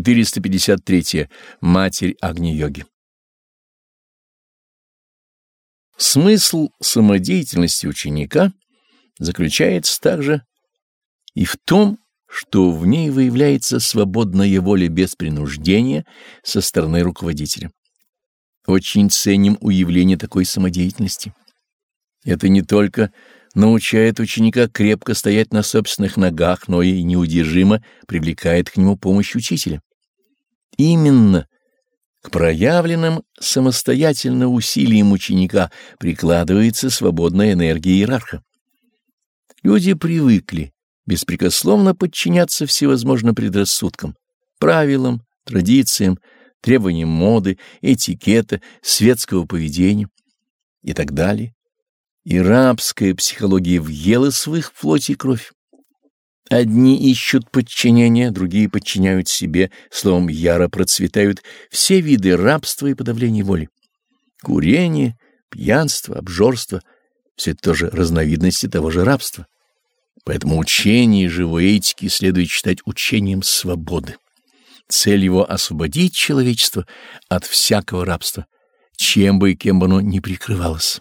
453. Матерь Агни-йоги. Смысл самодеятельности ученика заключается также и в том, что в ней выявляется свободная воля без принуждения со стороны руководителя. Очень ценим уявление такой самодеятельности. Это не только научает ученика крепко стоять на собственных ногах, но и неудержимо привлекает к нему помощь учителя. Именно к проявленным самостоятельно усилиям ученика прикладывается свободная энергия иерарха. Люди привыкли беспрекословно подчиняться всевозможным предрассудкам, правилам, традициям, требованиям моды, этикета, светского поведения и так далее и рабская психология въела своих в плоть и кровь. Одни ищут подчинения, другие подчиняют себе, словом, яро процветают все виды рабства и подавления воли. Курение, пьянство, обжорство — все это тоже разновидности того же рабства. Поэтому учение живой этики следует считать учением свободы. Цель его — освободить человечество от всякого рабства, чем бы и кем бы оно ни прикрывалось.